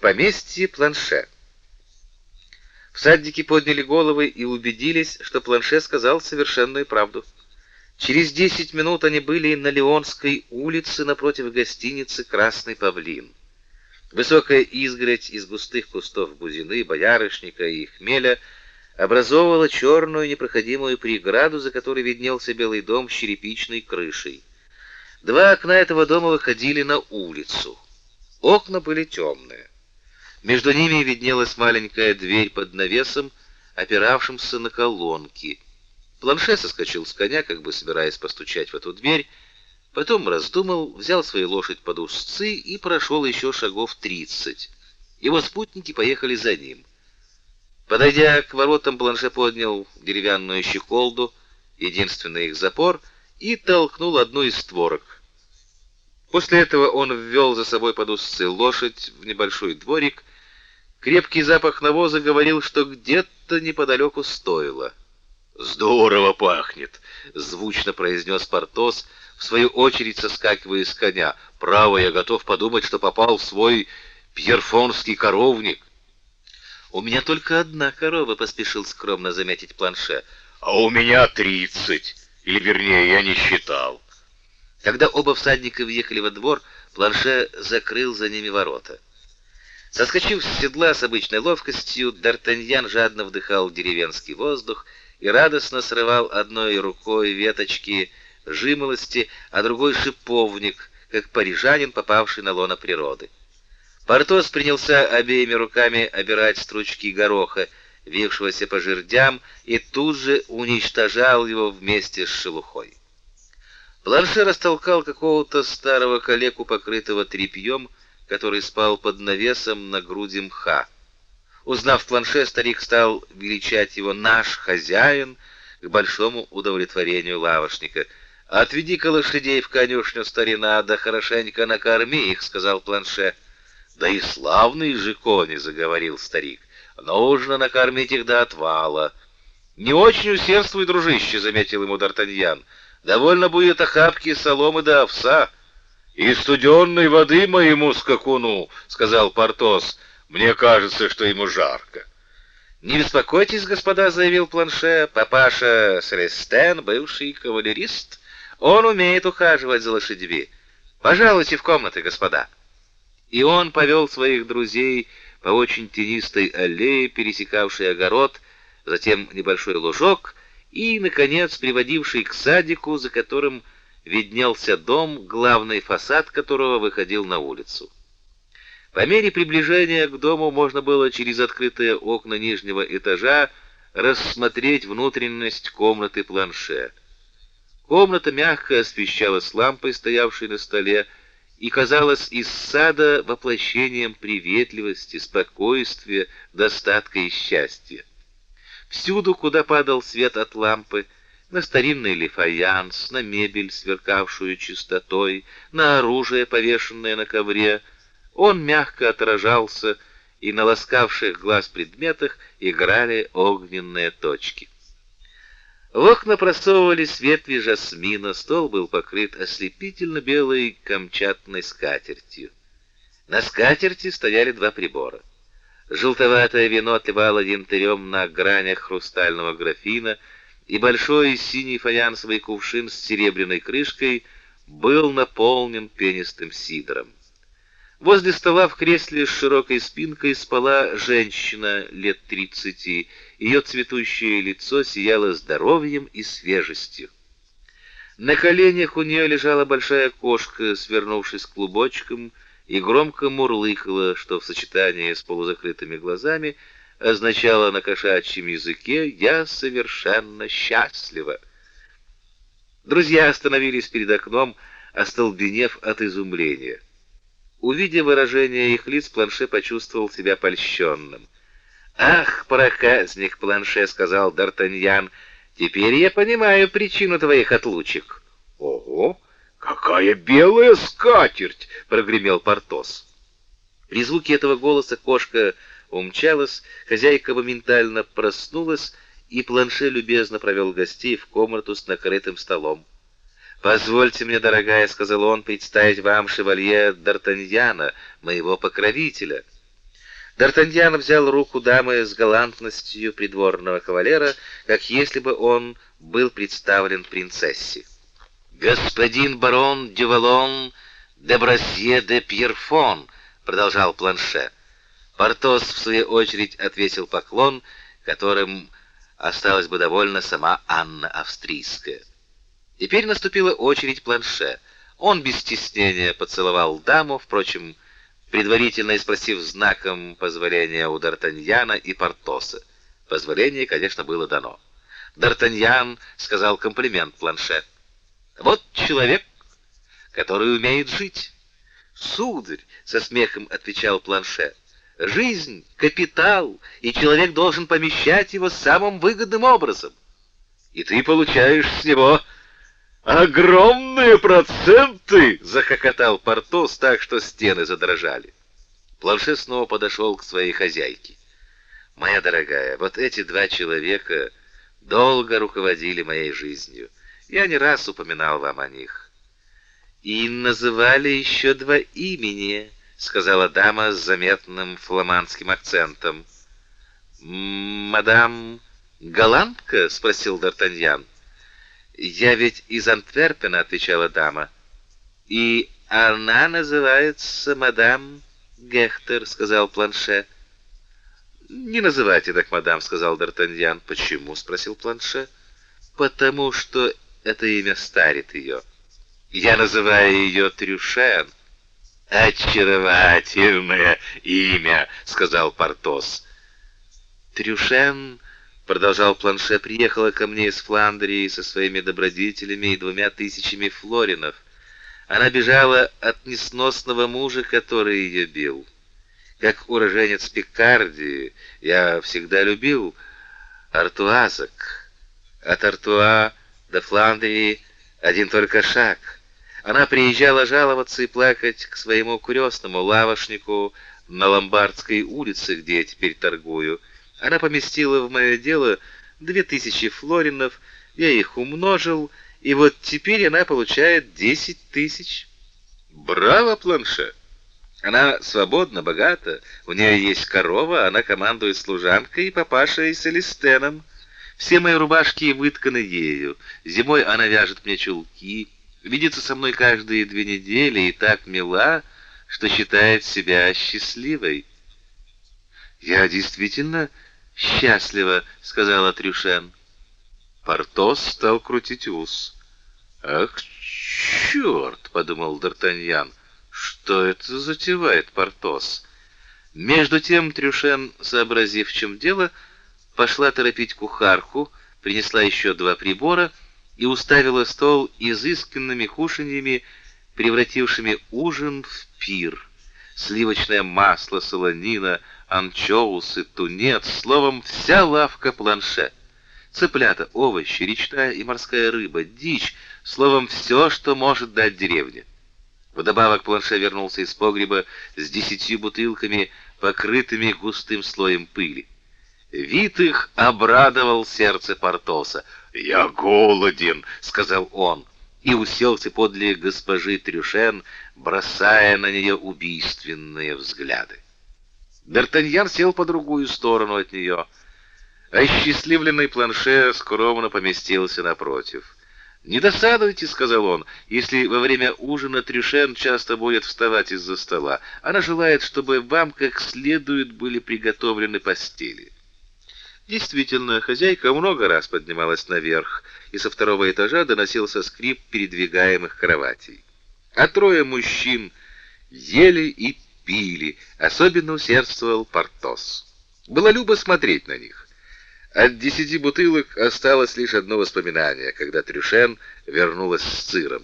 поместье Планше. Всадники подняли головы и убедились, что Планше сказал совершенную правду. Через десять минут они были на Леонской улице напротив гостиницы Красный павлин. Высокая изгородь из густых кустов бузины, боярышника и хмеля образовывала черную непроходимую преграду, за которой виднелся белый дом с черепичной крышей. Два окна этого дома выходили на улицу. Окна были темные. Между ними виднелась маленькая дверь под навесом, опиравшимся на колонки. Планше соскочил с коня, как бы собираясь постучать в эту дверь, потом раздумал, взял свою лошадь под узцы и прошел еще шагов тридцать. Его спутники поехали за ним. Подойдя к воротам, Планше поднял деревянную щеколду, единственный их запор, и толкнул одну из створок. После этого он ввел за собой под узцы лошадь в небольшой дворик. Крепкий запах навоза говорил, что где-то неподалеку стоило. Здорово пахнет, звучно произнес Портос, в свою очередь соскакивая с коня. Право, я готов подумать, что попал в свой пьерфонский коровник. У меня только одна корова, поспешил скромно заметить Планше. А у меня тридцать, или вернее, я не считал. Когда оба всадника въехали во двор, Планше закрыл за ними ворота. Соскочив с седла с обычной ловкостью, Д'Артаньян жадно вдыхал деревенский воздух и радостно срывал одной рукой веточки жимолости, а другой шиповник, как парижанин, попавший на лоно природы. Портос принялся обеими руками обирать стручки гороха, вившегося по жердям, и тут же уничтожал его вместе с шелухой. Планше растолкал какого-то старого калеку, покрытого тряпьем, который спал под навесом на груди мха. Узнав Планше, старик стал величать его «наш хозяин» к большому удовлетворению лавошника. «Отведи-ка лошадей в конюшню, старина, да хорошенько накорми их», — сказал Планше. «Да и славные же кони», — заговорил старик. «Нужно накормить их до отвала». «Не очень усердствуй, дружище», — заметил ему Д'Артаньян. Довольно будет охапки соломы да овса. И студенной воды моему скакуну, сказал Портос. Мне кажется, что ему жарко. Не беспокойтесь, господа, заявил Планше. Папаша Селестен, бывший кавалерист, он умеет ухаживать за лошадьми. Пожалуйте в комнаты, господа. И он повел своих друзей по очень тенистой аллее, пересекавшей огород, затем небольшой лужок и, наконец, приводивший к садику, за которым виднелся дом, главный фасад которого выходил на улицу. По мере приближения к дому можно было через открытые окна нижнего этажа рассмотреть внутренность комнаты планше. Комната мягко освещалась лампой, стоявшей на столе, и казалась из сада воплощением приветливости, спокойствия, достатка и счастья. Всюду, куда падал свет от лампы, на старинный лифаянс, на мебель, сверкавшую чистотой, на оружие, повешенное на ковре, он мягко отражался, и на ласкавших глаз предметах играли огненные точки. В окна просовывались ветви жасмина, стол был покрыт ослепительно белой камчатной скатертью. На скатерти стояли два прибора. Желтоватое вино отливало янтарем на гранях хрустального графина, и большой синий фаянсовый кувшин с серебряной крышкой был наполнен пенистым сидром. Возле стола в кресле с широкой спинкой спала женщина лет тридцати. Ее цветущее лицо сияло здоровьем и свежестью. На коленях у нее лежала большая кошка, свернувшись клубочком, и громко мурлыкала, что в сочетании с полузакрытыми глазами означало на кошачьем языке «я совершенно счастлива». Друзья остановились перед окном, остолбенев от изумления. Увидев выражение их лиц, Планше почувствовал себя польщенным. «Ах, проказник Планше!» — сказал Д'Артаньян. «Теперь я понимаю причину твоих отлучек». «Ого!» Какая белая скатерть, прогремел Портос. При звуке этого голоса кошка умчалась, хозяйка моментально проснулась, и Планше любезно провел гостей в комнату с накрытым столом. Позвольте мне, дорогая, сказал он, представить вам шевалье Д'Артаньяна, моего покровителя. Д'Артаньян взял руку дамы с галантностью придворного кавалера, как если бы он был представлен принцессе. «Господин барон Дювалон де Брасье де Пьерфон», — продолжал Планше. Портос, в свою очередь, отвесил поклон, которым осталась бы довольна сама Анна Австрийская. Теперь наступила очередь Планше. Он без стеснения поцеловал даму, впрочем, предварительно спросив знаком позволения у Д'Артаньяна и Портоса. Позволение, конечно, было дано. Д'Артаньян сказал комплимент Планше. «Вот человек, который умеет жить». «Сударь», — со смехом отвечал Планше, — «жизнь — капитал, и человек должен помещать его самым выгодным образом. И ты получаешь с него «Огромные проценты!» — захохотал Портос так, что стены задрожали. Планше снова подошел к своей хозяйке. «Моя дорогая, вот эти два человека долго руководили моей жизнью. Я не раз упоминал вам о них. И называли еще два имени», — сказала дама с заметным фламандским акцентом. «Мадам Голландка?» — спросил Д'Артаньян. «Я ведь из Антверпена», — отвечала дама. «И она называется мадам Гехтер», — сказал Планше. «Не называйте так, мадам», — сказал Д'Артаньян. «Почему?» — спросил Планше. «Потому что это имя старит ее. Я называю ее Трюшен». «Очаровательное имя», — сказал Портос. «Трюшен...» продолжал Планше, приехала ко мне из Фландрии со своими добродетелями и двумя тысячами флоринов. Она бежала от несносного мужа, который ее бил. Как уроженец Пикардии, я всегда любил артуазок. От Артуа до Фландрии один только шаг. Она приезжала жаловаться и плакать к своему крестному лавошнику на Ломбардской улице, где я теперь торгую. Она поместила в мое дело две тысячи флоринов, я их умножил, и вот теперь она получает десять тысяч. Браво, Планше! Она свободна, богата, у нее есть корова, она командует служанкой и папашей Селестеном. Все мои рубашки вытканы ею. Зимой она вяжет мне чулки, видится со мной каждые две недели и так мила, что считает себя счастливой. Я действительно счастливо, сказала Трюшен. Портос стал крутить ус. Ах, черт, подумал Д'Артаньян. Что это затевает Портос? Между тем Трюшен, сообразив, в чем дело, пошла торопить кухарку, принесла еще два прибора и уставила стол изысканными кушаньями, превратившими ужин в пир. Сливочное масло, солонина, анчоусы, тунец, словом, вся лавка планше. Цыплята, овощи, речная и морская рыба, дичь, словом, все, что может дать деревня. Вдобавок планше вернулся из погреба с десятью бутылками, покрытыми густым слоем пыли. Вид их обрадовал сердце Портоса. «Я голоден», — сказал он, и уселся подле госпожи Трюшен, бросая на нее убийственные взгляды. Д'Артаньян сел по другую сторону от нее. Осчастливленный планше скромно поместился напротив. «Не досадуйте», — сказал он, — «если во время ужина Трюшен часто будет вставать из-за стола. Она желает, чтобы вам как следует были приготовлены постели». Действительно, хозяйка много раз поднималась наверх, и со второго этажа доносился скрип передвигаемых кроватей. А трое мужчин ели и пили, особенно усердствовал Портос. Было любо смотреть на них. От десяти бутылок осталось лишь одно воспоминание, когда Трюшен вернулась с сыром.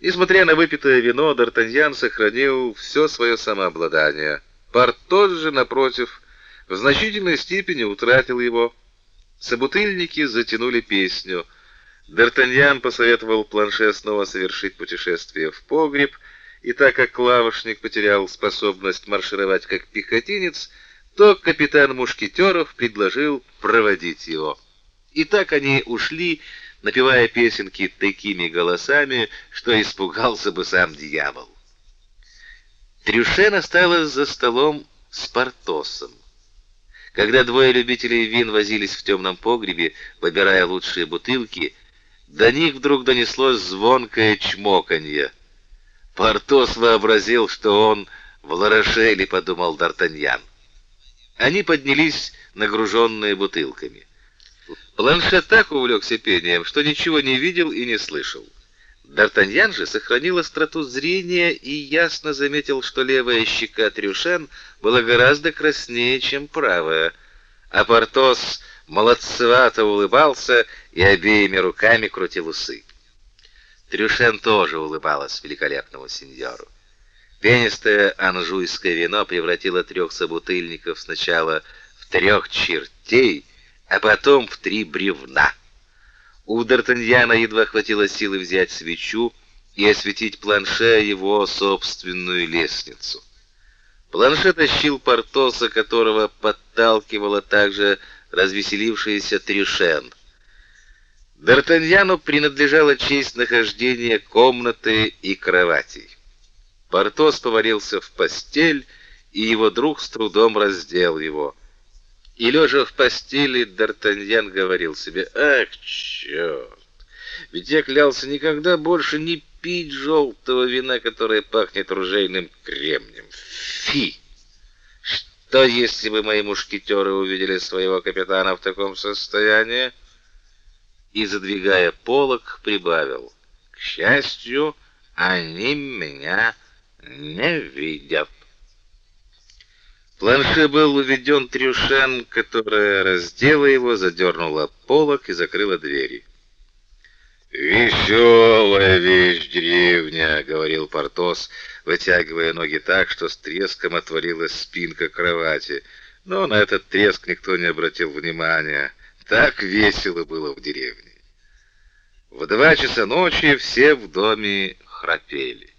Несмотря на выпитое вино, Д'Артаньян сохранил все свое самообладание. Портос же, напротив, в значительной степени утратил его. Собутыльники затянули песню. Д'Артаньян посоветовал Планше снова совершить путешествие в погреб, и так как клавишник потерял способность маршировать как пехотинец, то капитан мушкетеров предложил проводить его. И так они ушли, напевая песенки такими голосами, что испугался бы сам дьявол. Трюшен осталась за столом с Портосом. Когда двое любителей вин возились в темном погребе, выбирая лучшие бутылки, до них вдруг донеслось звонкое чмоканье. Портос вообразил, что он в Ларошеле, подумал Д'Артаньян. Они поднялись, нагруженные бутылками. Планшет так увлекся пением, что ничего не видел и не слышал. Д'Артаньян же сохранил остроту зрения и ясно заметил, что левая щека Трюшен была гораздо краснее, чем правая, а Портос молодцевато улыбался и обеими руками крутил усы. Трюшен тоже улыбалась великолепному сеньору. Пенистое анжуйское вино превратило трех собутыльников сначала в трех чертей, а потом в три бревна. У Д'Артаньяна едва хватило силы взять свечу и осветить планше его собственную лестницу. Планше тащил Портоса, которого подталкивала также развеселившаяся Тришен. Д'Артаньяну принадлежала честь нахождения комнаты и кроватей. Портос повалился в постель, и его друг с трудом раздел его. И лежа в постели, Д'Артаньян говорил себе: "Ах, черт! Ведь я клялся никогда больше не пить желтого вина, которое пахнет ружейным кремнем. Фи! Что если бы мои мушкетеры увидели своего капитана в таком состоянии?" И задвигая полог, прибавил: "К счастью, они меня не видят. Планше был уведен Трюшен, которая раздела его, задернула полог и закрыла двери. «Веселая вещь деревня», — говорил Портос, вытягивая ноги так, что с треском отворилась спинка кровати. Но на этот треск никто не обратил внимания. Так весело было в деревне. В два часа ночи все в доме храпели.